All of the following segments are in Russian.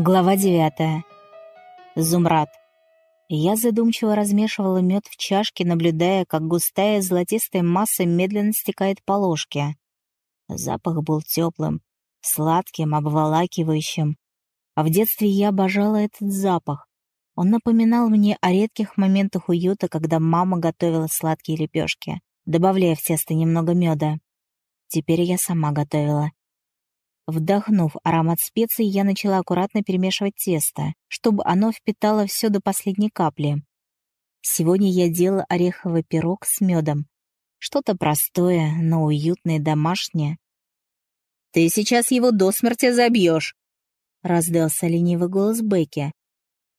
Глава девятая. Зумрад. Я задумчиво размешивала мед в чашке, наблюдая, как густая золотистая масса медленно стекает по ложке. Запах был теплым, сладким, обволакивающим. А в детстве я обожала этот запах. Он напоминал мне о редких моментах уюта, когда мама готовила сладкие лепешки, добавляя в тесто немного меда. Теперь я сама готовила. Вдохнув аромат специй, я начала аккуратно перемешивать тесто, чтобы оно впитало все до последней капли. Сегодня я делала ореховый пирог с медом. Что-то простое, но уютное, домашнее. «Ты сейчас его до смерти забьешь!» — раздался ленивый голос Бекки.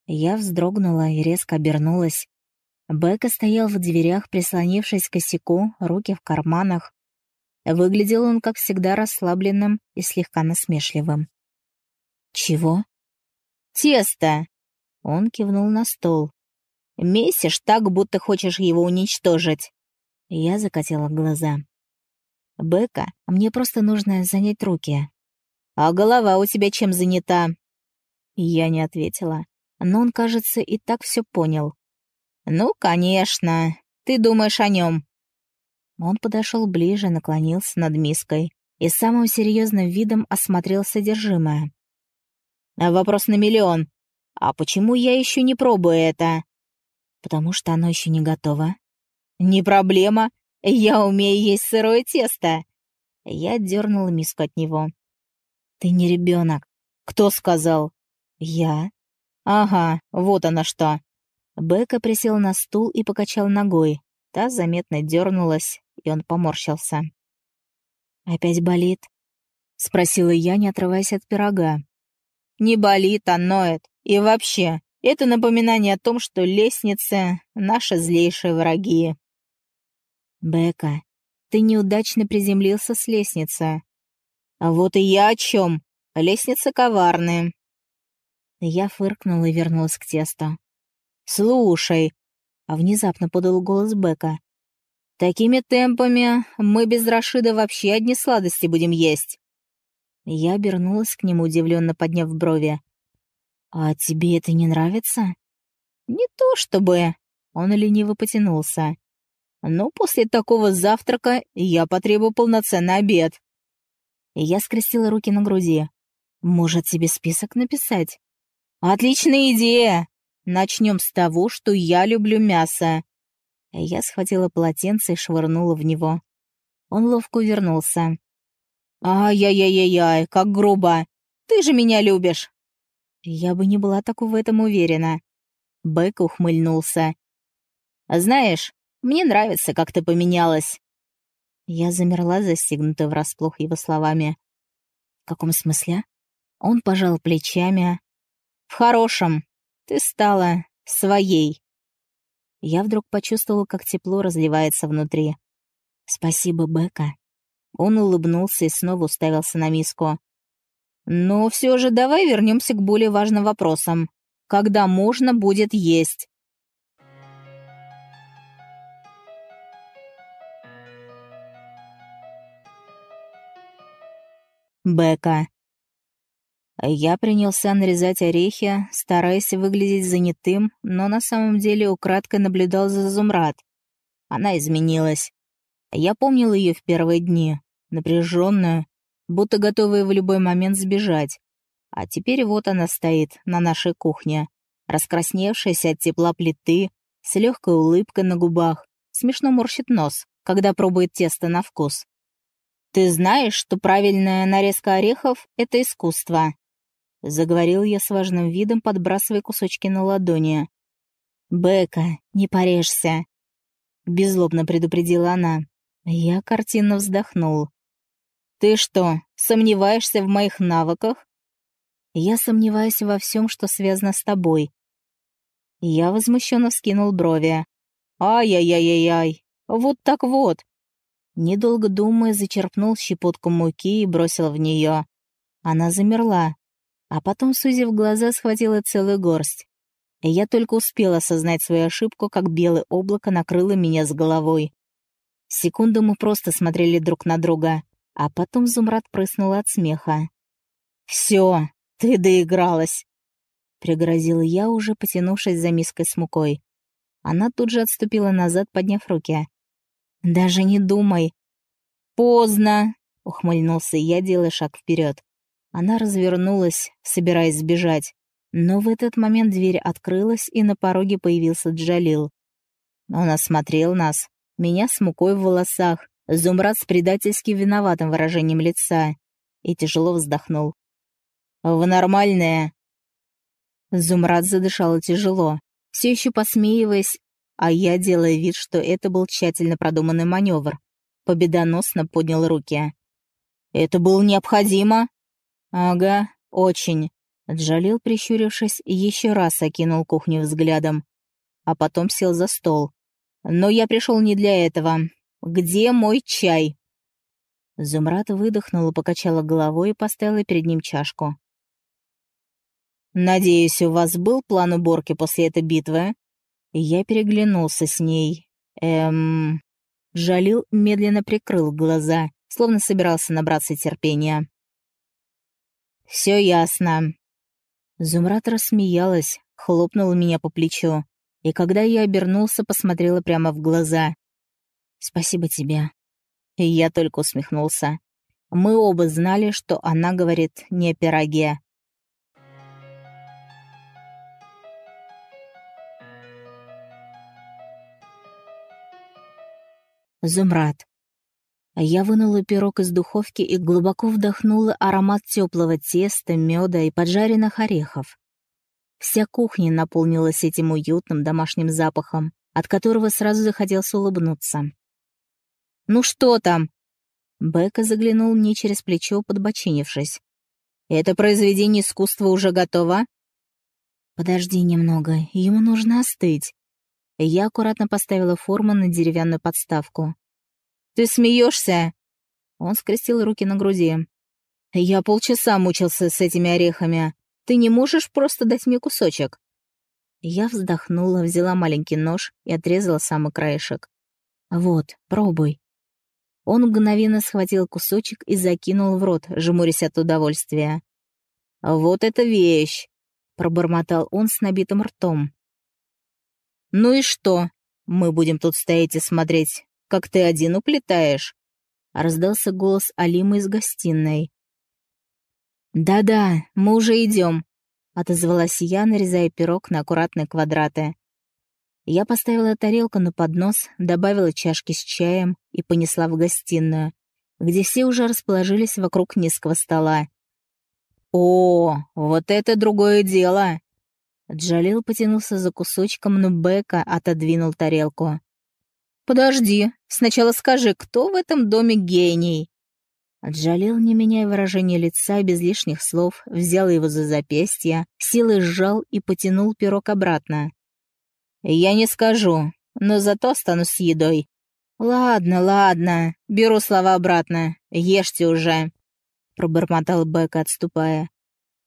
Я вздрогнула и резко обернулась. Бека стоял в дверях, прислонившись к косяку, руки в карманах. Выглядел он, как всегда, расслабленным и слегка насмешливым. «Чего?» «Тесто!» Он кивнул на стол. «Месишь так, будто хочешь его уничтожить». Я закатила глаза. «Бека, мне просто нужно занять руки». «А голова у тебя чем занята?» Я не ответила, но он, кажется, и так все понял. «Ну, конечно. Ты думаешь о нем. Он подошел ближе, наклонился над миской и самым серьезным видом осмотрел содержимое. «Вопрос на миллион. А почему я еще не пробую это?» «Потому что оно еще не готово». «Не проблема. Я умею есть сырое тесто». Я дернула миску от него. «Ты не ребенок». «Кто сказал?» «Я». «Ага, вот она что». Бека присел на стул и покачал ногой. Та заметно дернулась, и он поморщился. «Опять болит?» — спросила я, не отрываясь от пирога. «Не болит, а ноет. И вообще, это напоминание о том, что лестницы — наши злейшие враги». «Бека, ты неудачно приземлился с лестницы». «А вот и я о чем. Лестницы коварные». Я фыркнула и вернулась к тесту. «Слушай», — а внезапно подал голос Бека, Такими темпами мы без Рашида вообще одни сладости будем есть. Я обернулась к нему, удивленно подняв брови. «А тебе это не нравится?» «Не то чтобы...» Он лениво потянулся. «Но после такого завтрака я потребую полноценный обед». Я скрестила руки на груди. «Может, тебе список написать?» «Отличная идея! Начнем с того, что я люблю мясо. Я схватила полотенце и швырнула в него. Он ловко увернулся. «Ай-яй-яй-яй, как грубо! Ты же меня любишь!» Я бы не была так в этом уверена. Бэк ухмыльнулся. «Знаешь, мне нравится, как ты поменялась». Я замерла, застигнутая врасплох его словами. «В каком смысле?» Он пожал плечами. «В хорошем. Ты стала своей». Я вдруг почувствовала, как тепло разливается внутри. «Спасибо, Бека». Он улыбнулся и снова уставился на миску. «Но все же давай вернемся к более важным вопросам. Когда можно будет есть?» Бека. Я принялся нарезать орехи, стараясь выглядеть занятым, но на самом деле украдкой наблюдал за Зумрад. Она изменилась. Я помнил ее в первые дни, напряженную, будто готовая в любой момент сбежать. А теперь вот она стоит на нашей кухне, раскрасневшаяся от тепла плиты, с легкой улыбкой на губах, смешно морщит нос, когда пробует тесто на вкус. «Ты знаешь, что правильная нарезка орехов — это искусство?» — заговорил я с важным видом, подбрасывая кусочки на ладони. «Бека, не порежься!» — беззлобно предупредила она. Я картинно вздохнул. «Ты что, сомневаешься в моих навыках?» «Я сомневаюсь во всем, что связано с тобой». Я возмущенно вскинул брови. «Ай-яй-яй-яй-яй! Вот так вот!» Недолго думая, зачерпнул щепотку муки и бросил в нее. Она замерла, а потом, сузив глаза, схватила целую горсть. И я только успела осознать свою ошибку, как белое облако накрыло меня с головой. Секунду мы просто смотрели друг на друга, а потом Зумрад прыснул от смеха. «Все, ты доигралась. — пригрозила я, уже потянувшись за миской с мукой. Она тут же отступила назад, подняв руки. «Даже не думай!» «Поздно!» — ухмыльнулся я, делая шаг вперед. Она развернулась, собираясь сбежать. Но в этот момент дверь открылась, и на пороге появился Джалил. Он осмотрел нас, меня с мукой в волосах, Зумрад с предательски виноватым выражением лица, и тяжело вздохнул. «Вы нормальная?» Зумрад задышала тяжело, все еще посмеиваясь, а я, делая вид, что это был тщательно продуманный маневр, победоносно поднял руки. «Это было необходимо?» «Ага, очень». Джалил, прищурившись, еще раз окинул кухню взглядом, а потом сел за стол. «Но я пришел не для этого. Где мой чай?» Зумрат выдохнула, покачала головой и поставила перед ним чашку. «Надеюсь, у вас был план уборки после этой битвы?» Я переглянулся с ней. Эм... Жалил медленно прикрыл глаза, словно собирался набраться терпения. «Все ясно». Зумрат рассмеялась, хлопнула меня по плечу, и когда я обернулся, посмотрела прямо в глаза. «Спасибо тебе». И я только усмехнулся. Мы оба знали, что она говорит не о пироге, Зумрад. Я вынула пирог из духовки и глубоко вдохнула аромат теплого теста, меда и поджаренных орехов. Вся кухня наполнилась этим уютным домашним запахом, от которого сразу захотелось улыбнуться. «Ну что там?» Бека заглянул мне через плечо, подбочинившись. «Это произведение искусства уже готово?» «Подожди немного, ему нужно остыть». Я аккуратно поставила форму на деревянную подставку. «Ты смеешься?» Он скрестил руки на груди. «Я полчаса мучился с этими орехами. Ты не можешь просто дать мне кусочек?» Я вздохнула, взяла маленький нож и отрезала самый краешек. «Вот, пробуй». Он мгновенно схватил кусочек и закинул в рот, жмурясь от удовольствия. «Вот это вещь!» — пробормотал он с набитым ртом. «Ну и что? Мы будем тут стоять и смотреть, как ты один уплетаешь?» Раздался голос Алимы из гостиной. «Да-да, мы уже идем», — отозвалась я, нарезая пирог на аккуратные квадраты. Я поставила тарелку на поднос, добавила чашки с чаем и понесла в гостиную, где все уже расположились вокруг низкого стола. «О, вот это другое дело!» Джалил потянулся за кусочком, но Бека отодвинул тарелку. «Подожди, сначала скажи, кто в этом доме гений?» Джалил, не меняя выражения лица без лишних слов, взял его за запястье, силой сжал и потянул пирог обратно. «Я не скажу, но зато останусь с едой». «Ладно, ладно, беру слова обратно, ешьте уже», — пробормотал Бека, отступая.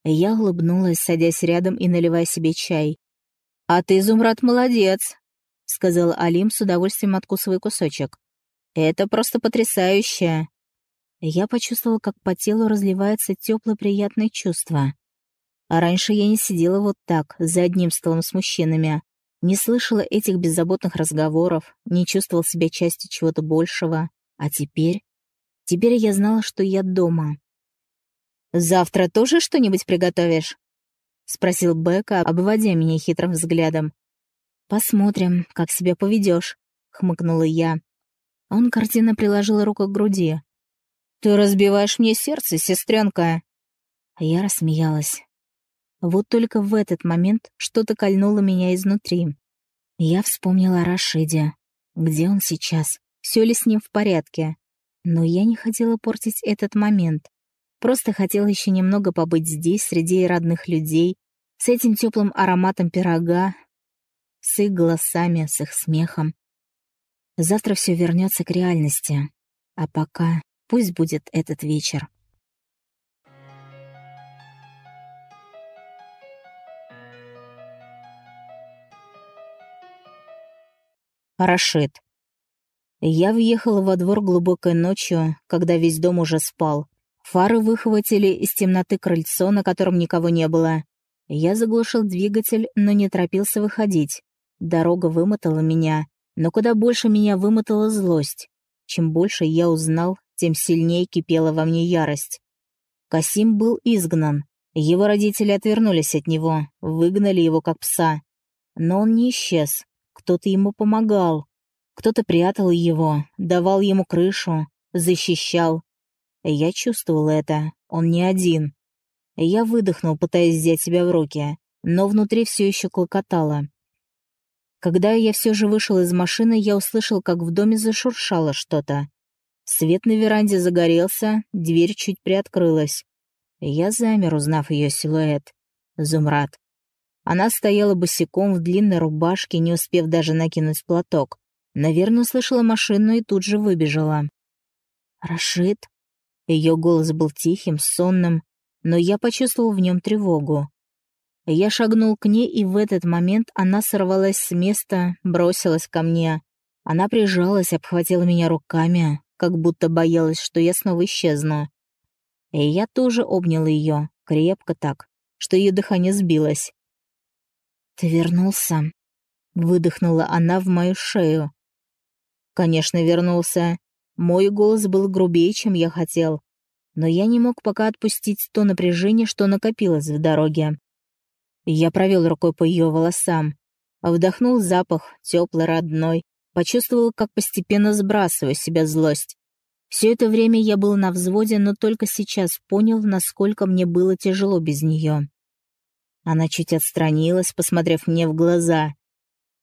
Я улыбнулась, садясь рядом и наливая себе чай. «А ты, Зумрад, молодец», — сказал Алим с удовольствием откусывая кусочек. «Это просто потрясающе». Я почувствовала, как по телу разливается теплое приятное чувство. А раньше я не сидела вот так, за одним столом с мужчинами, не слышала этих беззаботных разговоров, не чувствовала себя частью чего-то большего. А теперь... Теперь я знала, что я дома. «Завтра тоже что-нибудь приготовишь?» — спросил Бека, обводя меня хитрым взглядом. «Посмотрим, как себя поведешь», — хмыкнула я. Он картинно приложил руку к груди. «Ты разбиваешь мне сердце, сестренка!» Я рассмеялась. Вот только в этот момент что-то кольнуло меня изнутри. Я вспомнила о Рашиде. Где он сейчас? Все ли с ним в порядке? Но я не хотела портить этот момент. Просто хотела еще немного побыть здесь, среди родных людей, с этим теплым ароматом пирога, с их голосами, с их смехом. Завтра все вернется к реальности. А пока пусть будет этот вечер. Рашид. Я въехала во двор глубокой ночью, когда весь дом уже спал. Фары выхватили из темноты крыльцо, на котором никого не было. Я заглушил двигатель, но не торопился выходить. Дорога вымотала меня, но куда больше меня вымотала злость. Чем больше я узнал, тем сильнее кипела во мне ярость. Касим был изгнан. Его родители отвернулись от него, выгнали его как пса. Но он не исчез. Кто-то ему помогал. Кто-то прятал его, давал ему крышу, защищал. Я чувствовал это. Он не один. Я выдохнул, пытаясь взять себя в руки, но внутри все еще клокотало. Когда я все же вышел из машины, я услышал, как в доме зашуршало что-то. Свет на веранде загорелся, дверь чуть приоткрылась. Я замер, узнав ее силуэт. Зумрад. Она стояла босиком в длинной рубашке, не успев даже накинуть платок. Наверное, услышала машину и тут же выбежала. «Рашид?» Ее голос был тихим, сонным, но я почувствовал в нем тревогу. Я шагнул к ней, и в этот момент она сорвалась с места, бросилась ко мне. Она прижалась, обхватила меня руками, как будто боялась, что я снова исчезну. И я тоже обнял ее, крепко так, что ее дыхание сбилось. «Ты вернулся?» — выдохнула она в мою шею. «Конечно, вернулся. Мой голос был грубее, чем я хотел. Но я не мог пока отпустить то напряжение, что накопилось в дороге. Я провел рукой по ее волосам, вдохнул запах, теплый, родной, почувствовал, как постепенно сбрасываю себя злость. Все это время я был на взводе, но только сейчас понял, насколько мне было тяжело без нее. Она чуть отстранилась, посмотрев мне в глаза.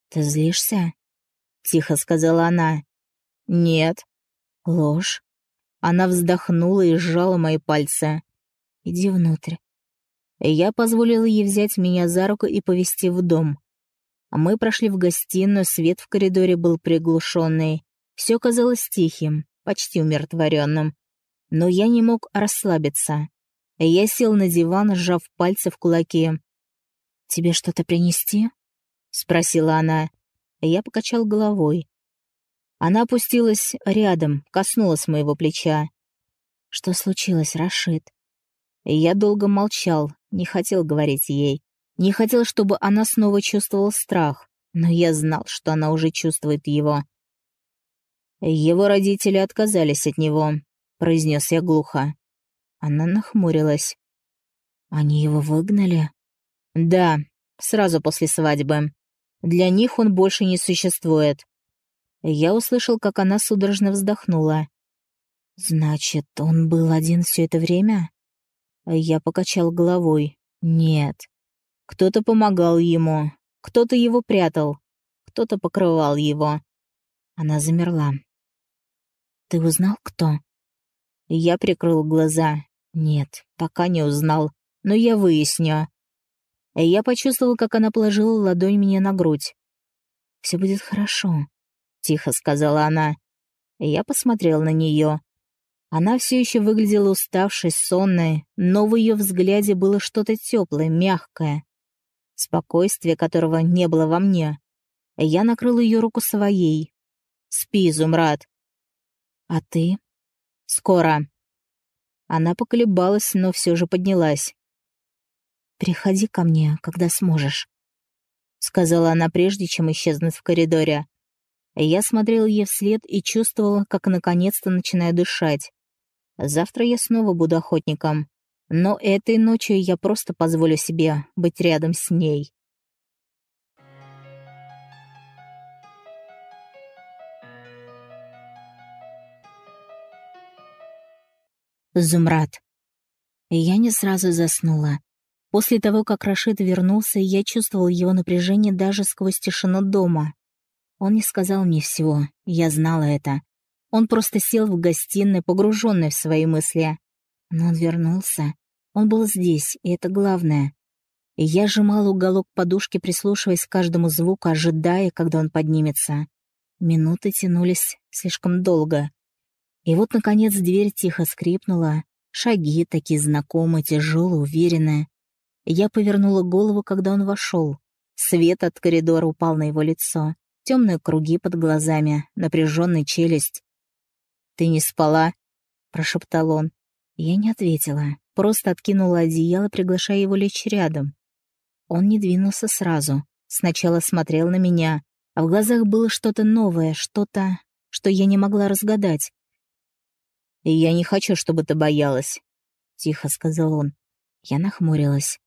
«Ты злишься?» — тихо сказала она. «Нет». «Ложь». Она вздохнула и сжала мои пальцы. «Иди внутрь. Я позволила ей взять меня за руку и повести в дом. Мы прошли в гостиную, свет в коридоре был приглушенный. Все казалось тихим, почти умиротворенным. Но я не мог расслабиться. Я сел на диван, сжав пальцы в кулаки. «Тебе что-то принести?» — спросила она. Я покачал головой. Она опустилась рядом, коснулась моего плеча. «Что случилось, Рашид?» Я долго молчал, не хотел говорить ей. Не хотел, чтобы она снова чувствовала страх, но я знал, что она уже чувствует его. «Его родители отказались от него», — произнес я глухо. Она нахмурилась. «Они его выгнали?» «Да, сразу после свадьбы. Для них он больше не существует». Я услышал, как она судорожно вздохнула. «Значит, он был один все это время?» Я покачал головой. Нет. Кто-то помогал ему, кто-то его прятал, кто-то покрывал его. Она замерла. «Ты узнал, кто?» Я прикрыл глаза. Нет, пока не узнал, но я выясню. Я почувствовал, как она положила ладонь мне на грудь. «Все будет хорошо», — тихо сказала она. Я посмотрел на нее. Она все еще выглядела уставшей, сонной, но в ее взгляде было что-то теплое, мягкое. Спокойствие, которого не было во мне. Я накрыл ее руку своей. «Спи, Зумрад». «А ты?» «Скоро». Она поколебалась, но все же поднялась. «Приходи ко мне, когда сможешь», — сказала она прежде, чем исчезнуть в коридоре. Я смотрел ей вслед и чувствовал, как наконец-то начинаю дышать. Завтра я снова буду охотником. Но этой ночью я просто позволю себе быть рядом с ней. Зумрад. Я не сразу заснула. После того, как Рашид вернулся, я чувствовал его напряжение даже сквозь тишину дома. Он не сказал мне всего, я знала это. Он просто сел в гостиной, погруженный в свои мысли. Но он вернулся. Он был здесь, и это главное. Я сжимала уголок подушки, прислушиваясь к каждому звуку, ожидая, когда он поднимется. Минуты тянулись слишком долго. И вот, наконец, дверь тихо скрипнула. Шаги такие знакомые, тяжелые, уверенные. Я повернула голову, когда он вошел. Свет от коридора упал на его лицо. Темные круги под глазами, напряженная челюсть. «Ты не спала?» — прошептал он. Я не ответила, просто откинула одеяло, приглашая его лечь рядом. Он не двинулся сразу. Сначала смотрел на меня, а в глазах было что-то новое, что-то, что я не могла разгадать. «Я не хочу, чтобы ты боялась», — тихо сказал он. Я нахмурилась.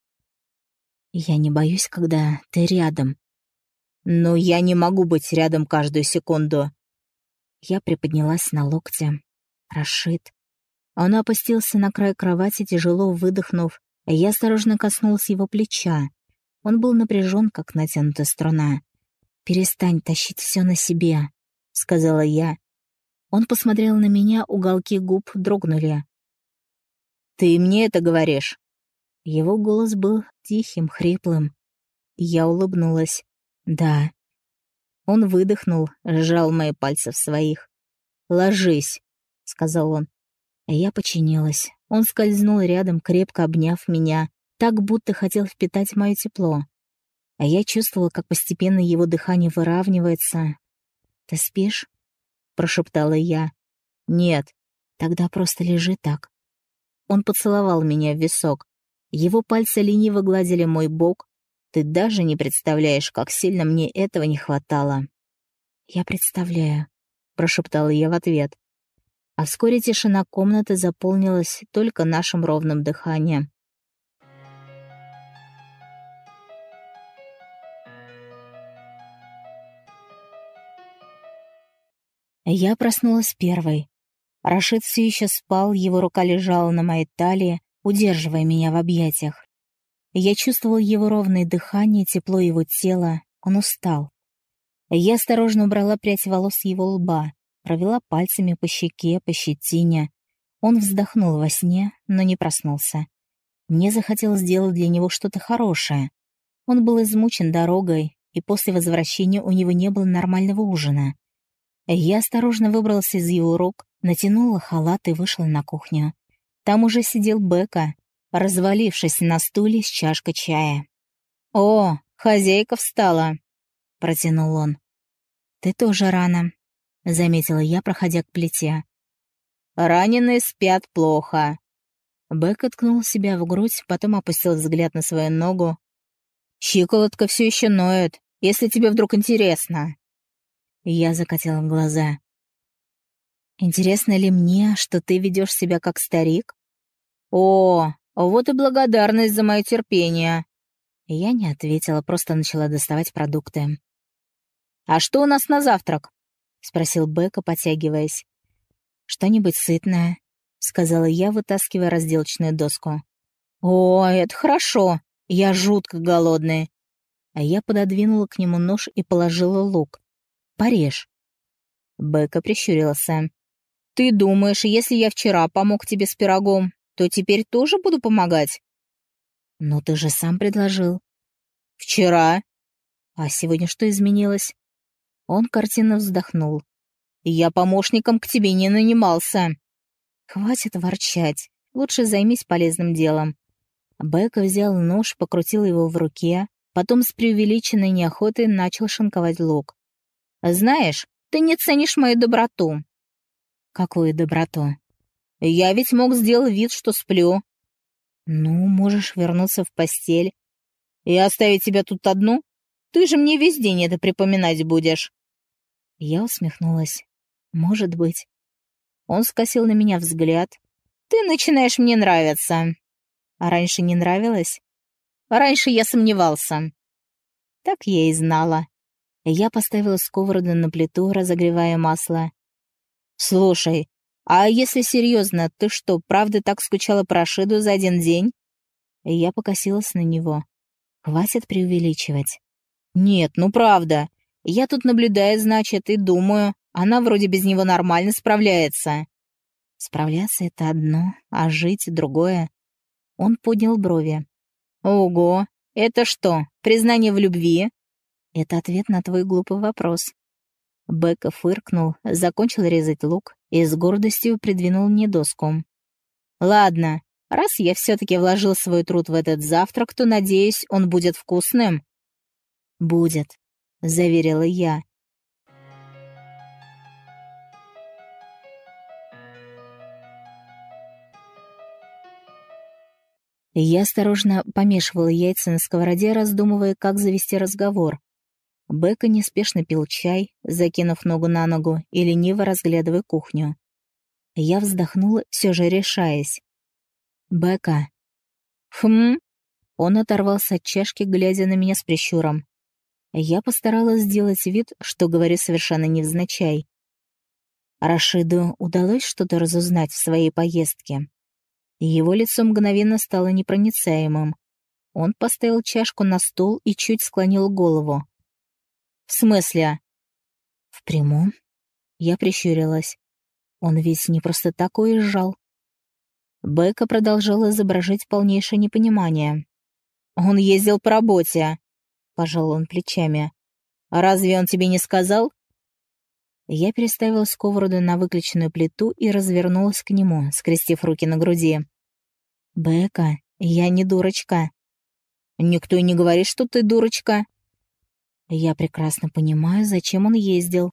«Я не боюсь, когда ты рядом». «Но я не могу быть рядом каждую секунду». Я приподнялась на локте. Рашид. Он опустился на край кровати, тяжело выдохнув, а я осторожно коснулась его плеча. Он был напряжен, как натянутая струна. «Перестань тащить все на себе», — сказала я. Он посмотрел на меня, уголки губ дрогнули. «Ты мне это говоришь?» Его голос был тихим, хриплым. Я улыбнулась. «Да». Он выдохнул, сжал мои пальцы в своих. «Ложись», — сказал он. Я подчинилась. Он скользнул рядом, крепко обняв меня, так будто хотел впитать мое тепло. А я чувствовала, как постепенно его дыхание выравнивается. «Ты спишь?» — прошептала я. «Нет, тогда просто лежи так». Он поцеловал меня в висок. Его пальцы лениво гладили мой бок. Ты даже не представляешь, как сильно мне этого не хватало. «Я представляю», — прошептала я в ответ. А вскоре тишина комнаты заполнилась только нашим ровным дыханием. Я проснулась первой. Рашид все еще спал, его рука лежала на моей талии, удерживая меня в объятиях. Я чувствовал его ровное дыхание, тепло его тела. Он устал. Я осторожно убрала прядь волос с его лба, провела пальцами по щеке, по щетине. Он вздохнул во сне, но не проснулся. Мне захотелось сделать для него что-то хорошее. Он был измучен дорогой, и после возвращения у него не было нормального ужина. Я осторожно выбралась из его рук, натянула халат и вышла на кухню. Там уже сидел Бека, развалившись на стуле с чашкой чая. «О, хозяйка встала!» — протянул он. «Ты тоже рано», — заметила я, проходя к плите. «Раненые спят плохо». Бек откнул себя в грудь, потом опустил взгляд на свою ногу. «Щиколотка все еще ноет, если тебе вдруг интересно». Я закатила глаза. «Интересно ли мне, что ты ведешь себя как старик?» «О, вот и благодарность за мое терпение!» Я не ответила, просто начала доставать продукты. «А что у нас на завтрак?» — спросил Бека, потягиваясь. «Что-нибудь сытное», — сказала я, вытаскивая разделочную доску. «О, это хорошо! Я жутко голодная!» А я пододвинула к нему нож и положила лук. Порежь». Бека прищурился. «Ты думаешь, если я вчера помог тебе с пирогом, то теперь тоже буду помогать?» «Но ты же сам предложил». «Вчера». «А сегодня что изменилось?» Он картинно вздохнул. «Я помощником к тебе не нанимался». «Хватит ворчать. Лучше займись полезным делом». Бека взял нож, покрутил его в руке, потом с преувеличенной неохотой начал шинковать лук. Знаешь, ты не ценишь мою доброту». «Какую доброту?» «Я ведь мог сделать вид, что сплю». «Ну, можешь вернуться в постель». «И оставить тебя тут одну? Ты же мне весь день это припоминать будешь». Я усмехнулась. «Может быть». Он скосил на меня взгляд. «Ты начинаешь мне нравиться». «А раньше не нравилось?» «Раньше я сомневался». Так я и знала. Я поставила сковороду на плиту, разогревая масло. «Слушай, а если серьезно, ты что, правда так скучала по Рашиду за один день?» Я покосилась на него. «Хватит преувеличивать». «Нет, ну правда. Я тут наблюдаю, значит, и думаю, она вроде без него нормально справляется». «Справляться — это одно, а жить — другое». Он поднял брови. «Ого, это что, признание в любви?» Это ответ на твой глупый вопрос. Бека фыркнул, закончил резать лук и с гордостью придвинул мне доску. «Ладно, раз я все-таки вложил свой труд в этот завтрак, то, надеюсь, он будет вкусным». «Будет», — заверила я. Я осторожно помешивала яйца на сковороде, раздумывая, как завести разговор. Бека неспешно пил чай, закинув ногу на ногу и лениво разглядывая кухню. Я вздохнула, все же решаясь. «Бека». «Хм?» Он оторвался от чашки, глядя на меня с прищуром. Я постаралась сделать вид, что говорю совершенно невзначай. Рашиду удалось что-то разузнать в своей поездке. Его лицо мгновенно стало непроницаемым. Он поставил чашку на стол и чуть склонил голову. «В смысле?» «В прямом?» Я прищурилась. Он ведь не просто так уезжал. Бека продолжала изображать полнейшее непонимание. «Он ездил по работе», — пожал он плечами. «Разве он тебе не сказал?» Я переставила сковороду на выключенную плиту и развернулась к нему, скрестив руки на груди. «Бека, я не дурочка». «Никто и не говорит, что ты дурочка». Я прекрасно понимаю, зачем он ездил.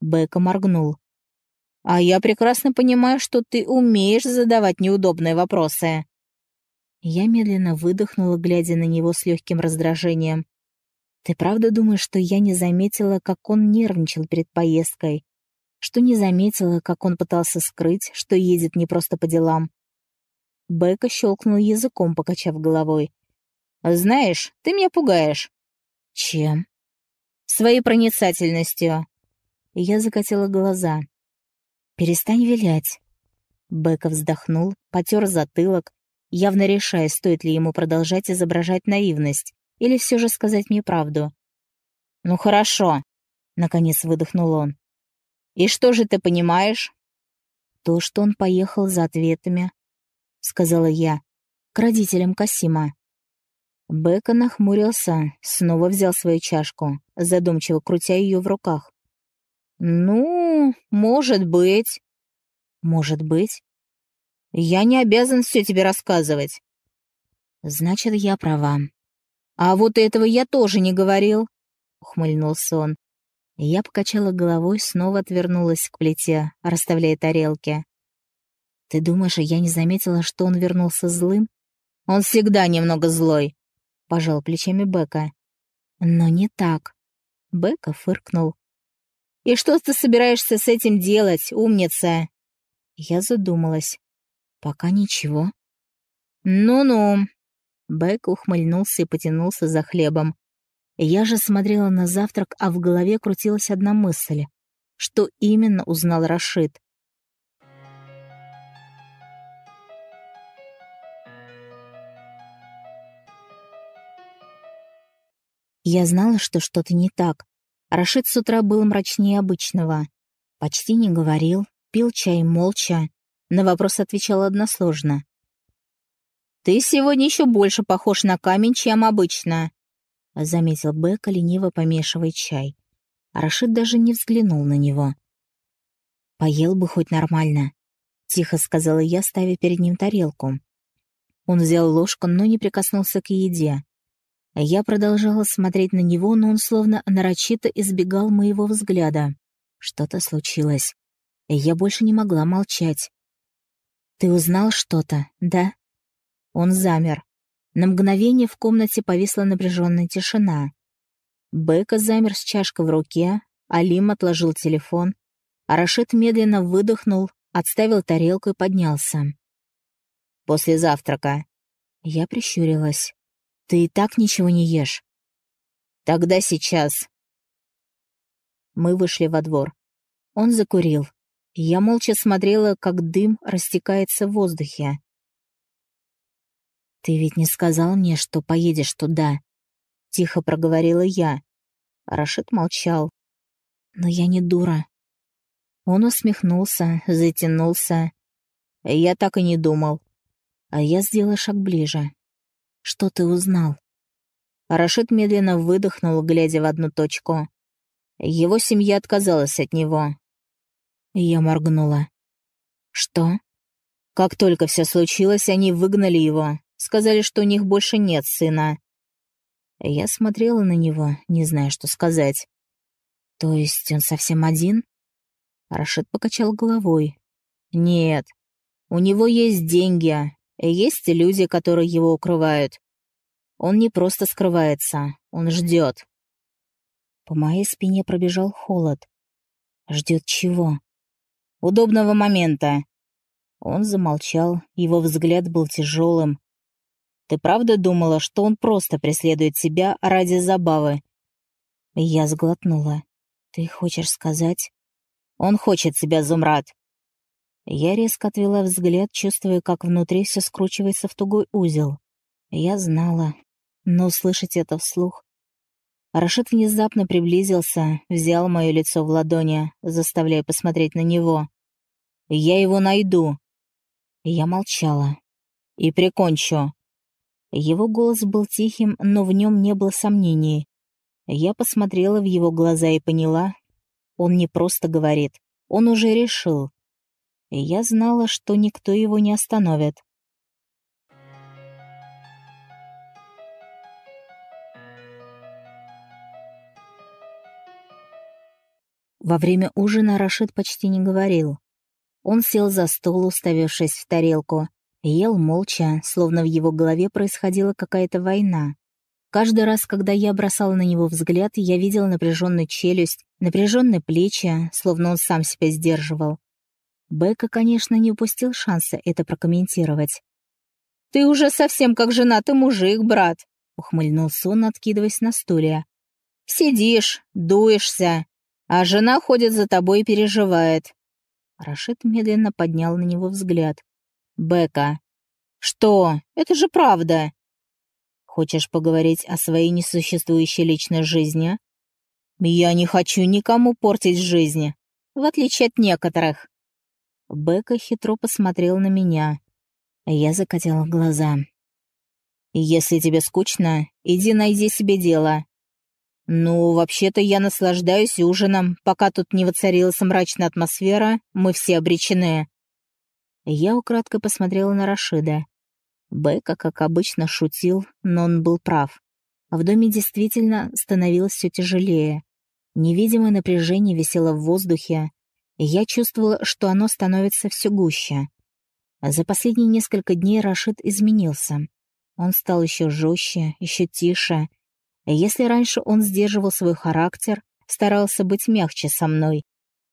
Бека моргнул. «А я прекрасно понимаю, что ты умеешь задавать неудобные вопросы». Я медленно выдохнула, глядя на него с легким раздражением. «Ты правда думаешь, что я не заметила, как он нервничал перед поездкой? Что не заметила, как он пытался скрыть, что едет не просто по делам?» Бека щелкнул языком, покачав головой. «Знаешь, ты меня пугаешь». «Чем?» «Своей проницательностью». Я закатила глаза. «Перестань вилять». Бека вздохнул, потер затылок, явно решая, стоит ли ему продолжать изображать наивность или все же сказать мне правду. «Ну хорошо», — наконец выдохнул он. «И что же ты понимаешь?» «То, что он поехал за ответами», — сказала я, — «к родителям Касима». Бека нахмурился, снова взял свою чашку, задумчиво крутя ее в руках. «Ну, может быть». «Может быть?» «Я не обязан все тебе рассказывать». «Значит, я права». «А вот этого я тоже не говорил», — ухмыльнулся он. Я покачала головой, снова отвернулась к плите, расставляя тарелки. «Ты думаешь, я не заметила, что он вернулся злым?» «Он всегда немного злой», — пожал плечами Бека. «Но не так». Бека фыркнул. «И что ты собираешься с этим делать, умница?» Я задумалась. «Пока ничего». «Ну-ну». Бек ухмыльнулся и потянулся за хлебом. Я же смотрела на завтрак, а в голове крутилась одна мысль. Что именно узнал Рашид? Я знала, что что-то не так, Рашид с утра был мрачнее обычного. Почти не говорил, пил чай молча. На вопрос отвечал односложно. «Ты сегодня еще больше похож на камень, чем обычно», — заметил Бека, лениво помешивая чай. Рашид даже не взглянул на него. «Поел бы хоть нормально», — тихо сказала я, ставя перед ним тарелку. Он взял ложку, но не прикоснулся к еде. Я продолжала смотреть на него, но он словно нарочито избегал моего взгляда. Что-то случилось. Я больше не могла молчать. «Ты узнал что-то, да?» Он замер. На мгновение в комнате повисла напряженная тишина. Бека замер с чашкой в руке, Алим отложил телефон, а Рашид медленно выдохнул, отставил тарелку и поднялся. «После завтрака». Я прищурилась. Ты и так ничего не ешь. Тогда сейчас. Мы вышли во двор. Он закурил. Я молча смотрела, как дым растекается в воздухе. «Ты ведь не сказал мне, что поедешь туда?» Тихо проговорила я. Рашид молчал. «Но я не дура». Он усмехнулся, затянулся. Я так и не думал. А я сделала шаг ближе. Что ты узнал?» Рашид медленно выдохнул, глядя в одну точку. Его семья отказалась от него. Я моргнула. «Что?» Как только все случилось, они выгнали его. Сказали, что у них больше нет сына. Я смотрела на него, не зная, что сказать. «То есть он совсем один?» Рашид покачал головой. «Нет, у него есть деньги, Есть люди, которые его укрывают. Он не просто скрывается, он ждет. По моей спине пробежал холод. Ждет чего? Удобного момента. Он замолчал, его взгляд был тяжелым. Ты правда думала, что он просто преследует тебя ради забавы? Я сглотнула. Ты хочешь сказать? Он хочет тебя, Зумрад. Я резко отвела взгляд, чувствуя, как внутри все скручивается в тугой узел. Я знала, но услышать это вслух... Рашид внезапно приблизился, взял мое лицо в ладони, заставляя посмотреть на него. «Я его найду!» Я молчала. «И прикончу!» Его голос был тихим, но в нем не было сомнений. Я посмотрела в его глаза и поняла, он не просто говорит, он уже решил и я знала, что никто его не остановит. Во время ужина Рашид почти не говорил. Он сел за стол, уставившись в тарелку, ел молча, словно в его голове происходила какая-то война. Каждый раз, когда я бросала на него взгляд, я видела напряженную челюсть, напряженные плечи, словно он сам себя сдерживал. Бека, конечно, не упустил шанса это прокомментировать. «Ты уже совсем как женатый мужик, брат», — ухмыльнулся он, откидываясь на стуле. «Сидишь, дуешься, а жена ходит за тобой и переживает». Рашид медленно поднял на него взгляд. «Бека, что? Это же правда!» «Хочешь поговорить о своей несуществующей личной жизни?» «Я не хочу никому портить жизнь, в отличие от некоторых», Бека хитро посмотрел на меня. Я закатила глаза. «Если тебе скучно, иди найди себе дело. Ну, вообще-то я наслаждаюсь ужином. Пока тут не воцарилась мрачная атмосфера, мы все обречены». Я украдкой посмотрела на Рашида. Бека, как обычно, шутил, но он был прав. В доме действительно становилось все тяжелее. Невидимое напряжение висело в воздухе, я чувствовала, что оно становится все гуще. За последние несколько дней Рашид изменился. Он стал еще жестче, еще тише. Если раньше он сдерживал свой характер, старался быть мягче со мной,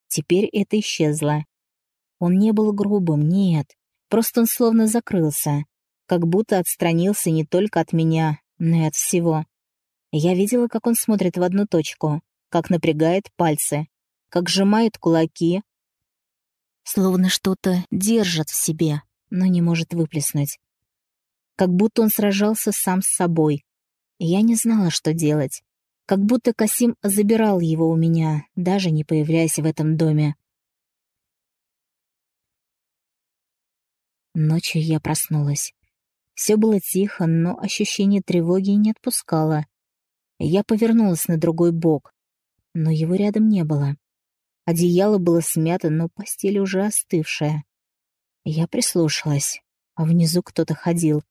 теперь это исчезло. Он не был грубым, нет, просто он словно закрылся, как будто отстранился не только от меня, но и от всего. Я видела, как он смотрит в одну точку, как напрягает пальцы, как сжимает кулаки, словно что-то держит в себе, но не может выплеснуть. Как будто он сражался сам с собой. Я не знала, что делать. Как будто Касим забирал его у меня, даже не появляясь в этом доме. Ночью я проснулась. Все было тихо, но ощущение тревоги не отпускало. Я повернулась на другой бок, но его рядом не было. Одеяло было смято, но постель уже остывшая. Я прислушалась, а внизу кто-то ходил.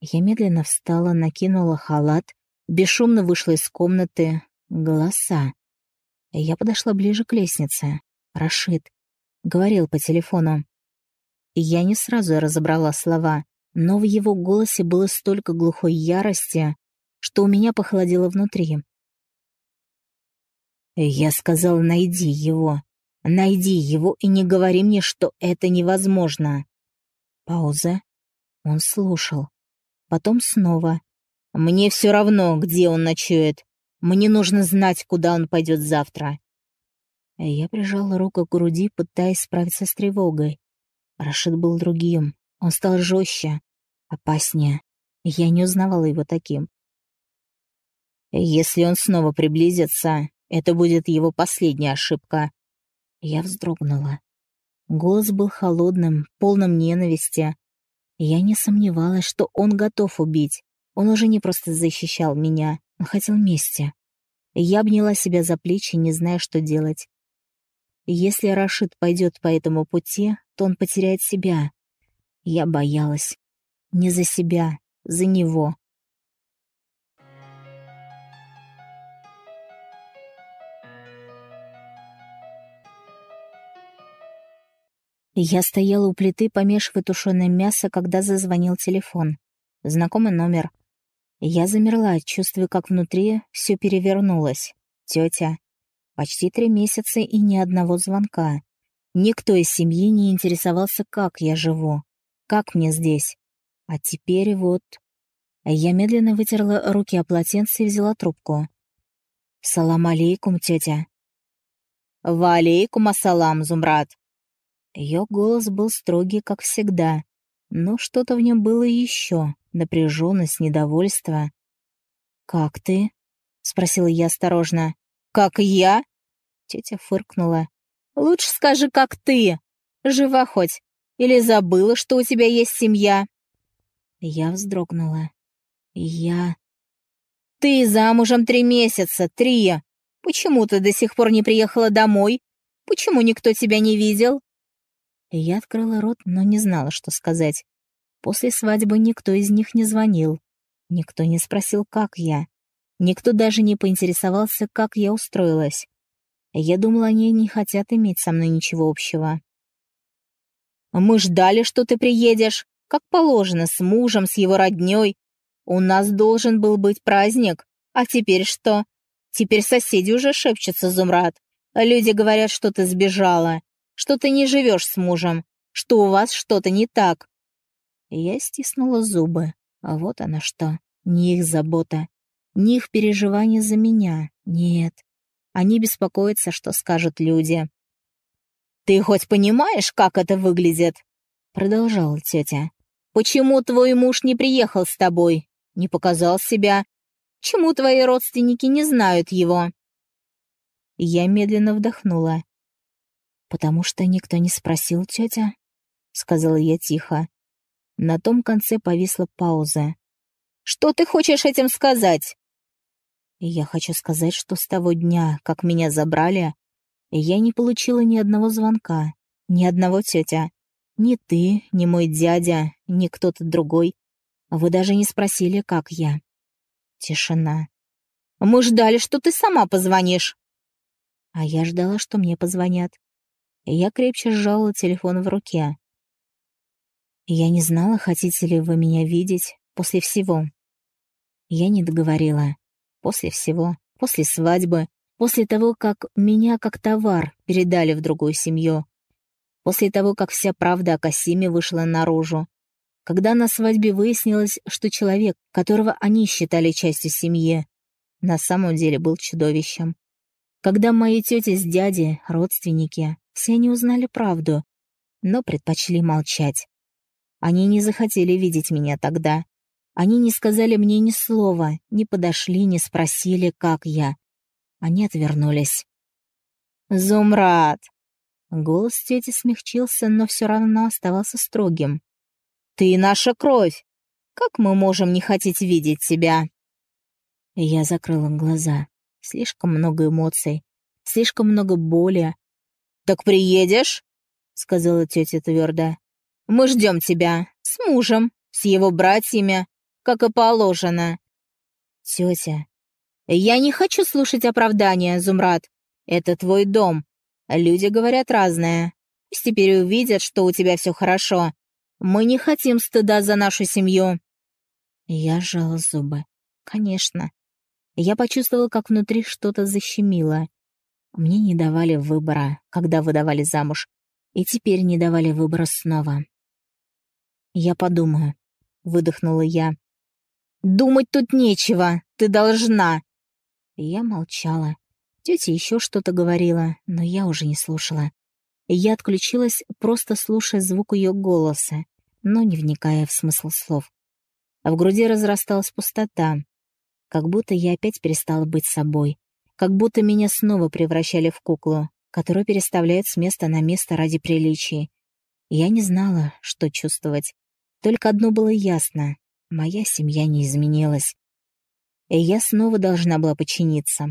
Я медленно встала, накинула халат, бесшумно вышла из комнаты. Голоса. Я подошла ближе к лестнице. Рашид. Говорил по телефону. Я не сразу разобрала слова, но в его голосе было столько глухой ярости, что у меня похолодело внутри. Я сказал, найди его. Найди его и не говори мне, что это невозможно. Пауза. Он слушал. Потом снова. Мне все равно, где он ночует. Мне нужно знать, куда он пойдет завтра. Я прижала руку к груди, пытаясь справиться с тревогой. Рашид был другим. Он стал жестче, опаснее. Я не узнавала его таким. Если он снова приблизится, это будет его последняя ошибка. Я вздрогнула. Голос был холодным, полным ненависти. Я не сомневалась, что он готов убить. Он уже не просто защищал меня, но хотел мести. Я обняла себя за плечи, не зная, что делать. Если Рашид пойдет по этому пути, то он потеряет себя. Я боялась. Не за себя, за него. Я стояла у плиты, помешивая тушеное мясо, когда зазвонил телефон. Знакомый номер. Я замерла, чувствуя, как внутри все перевернулось. Тетя. Почти три месяца и ни одного звонка. Никто из семьи не интересовался, как я живу, как мне здесь. А теперь вот... Я медленно вытерла руки о полотенце и взяла трубку. «Салам алейкум, тетя». «Ва алейкум ассалам, Зумрад». Ее голос был строгий, как всегда, но что-то в нем было еще, напряженность, недовольство. «Как ты?» — спросила я осторожно. «Как я?» Тетя фыркнула. Лучше скажи, как ты. Жива хоть? Или забыла, что у тебя есть семья?» Я вздрогнула. «Я...» «Ты замужем три месяца, три. Почему ты до сих пор не приехала домой? Почему никто тебя не видел?» Я открыла рот, но не знала, что сказать. После свадьбы никто из них не звонил. Никто не спросил, как я. Никто даже не поинтересовался, как я устроилась. Я думала, они не хотят иметь со мной ничего общего. «Мы ждали, что ты приедешь, как положено, с мужем, с его роднёй. У нас должен был быть праздник. А теперь что? Теперь соседи уже шепчутся, Зумрад. Люди говорят, что ты сбежала, что ты не живешь с мужем, что у вас что-то не так». Я стиснула зубы. А вот она что. Не их забота. Не их переживания за меня. Нет. Они беспокоятся, что скажут люди. «Ты хоть понимаешь, как это выглядит?» Продолжала тетя. «Почему твой муж не приехал с тобой? Не показал себя? Чему твои родственники не знают его?» Я медленно вдохнула. «Потому что никто не спросил, тетя?» — сказала я тихо. На том конце повисла пауза. «Что ты хочешь этим сказать?» я хочу сказать, что с того дня, как меня забрали, я не получила ни одного звонка, ни одного тетя. Ни ты, ни мой дядя, ни кто-то другой. Вы даже не спросили, как я. Тишина. Мы ждали, что ты сама позвонишь. А я ждала, что мне позвонят. Я крепче сжала телефон в руке. Я не знала, хотите ли вы меня видеть после всего. Я не договорила. После всего, после свадьбы, после того, как меня как товар передали в другую семью, после того, как вся правда о Касиме вышла наружу, когда на свадьбе выяснилось, что человек, которого они считали частью семьи, на самом деле был чудовищем. Когда мои тети с дядей, родственники, все они узнали правду, но предпочли молчать. Они не захотели видеть меня тогда, они не сказали мне ни слова, не подошли, не спросили, как я. Они отвернулись. «Зумрад!» Голос тети смягчился, но все равно оставался строгим. «Ты наша кровь! Как мы можем не хотеть видеть тебя?» Я закрыла глаза. Слишком много эмоций, слишком много боли. «Так приедешь?» — сказала тетя твердо. «Мы ждем тебя с мужем, с его братьями, как и положено. Тетя, я не хочу слушать оправдания, Зумрад. Это твой дом. Люди говорят разное. Пусть теперь увидят, что у тебя все хорошо. Мы не хотим стыда за нашу семью. Я сжала зубы. Конечно. Я почувствовала, как внутри что-то защемило. Мне не давали выбора, когда выдавали замуж. И теперь не давали выбора снова. «Я подумаю», — выдохнула я. Думать тут нечего, ты должна!» Я молчала. Тетя еще что-то говорила, но я уже не слушала. Я отключилась, просто слушая звук ее голоса, но не вникая в смысл слов. А в груди разрасталась пустота, как будто я опять перестала быть собой, как будто меня снова превращали в куклу, которую переставляют с места на место ради приличий. Я не знала, что чувствовать. Только одно было ясно Моя семья не изменилась. И я снова должна была подчиниться.